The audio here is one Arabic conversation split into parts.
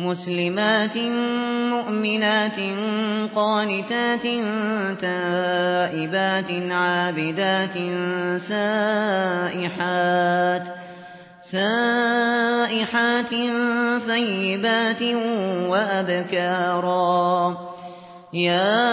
مسلمات مؤمنات قانتات تائبات عابدات سائحات سائحات ثيبات وأبكارا. يا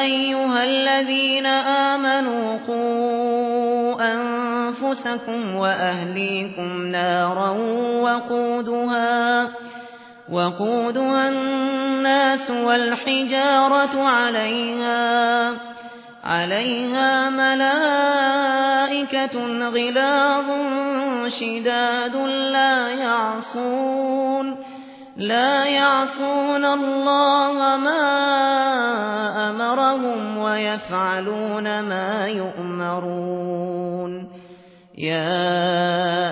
أيها الذين آمنوا قوا أنفسكم وأهليكم نارا وقودها. وقودها الناس والحجارة عليها عليها ملائكة غلاظ شداد لا يعصون لا يعصون الله ما أمرهم ويفعلون ما يؤمرون. يا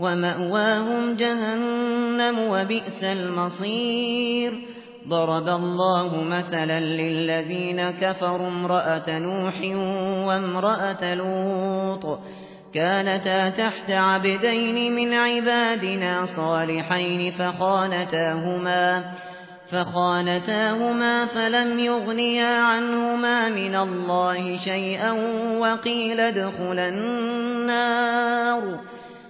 ومأواهم جهنم وبئس المصير. ضرب الله مثلا للذين كفروا امرأة نوح وامرأة لوط. كانتا تحت عبدين من عبادنا صالحين فخانتاهما فخانتاهما فلم يغنيا عنهما من الله شيئا وقيل ادخلا النار.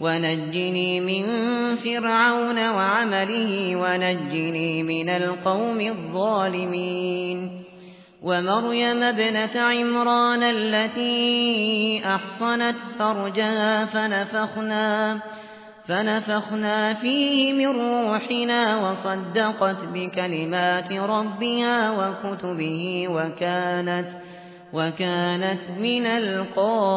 ونجني من فرعون وعمله ونجني من القوم الظالمين ومريم ابنة عمران التي أحصنت فرجها فنفخنا فنفخنا فيه من روحنا وصدقت بكلمات ربها وكتبه وكانت وكانت من القانتين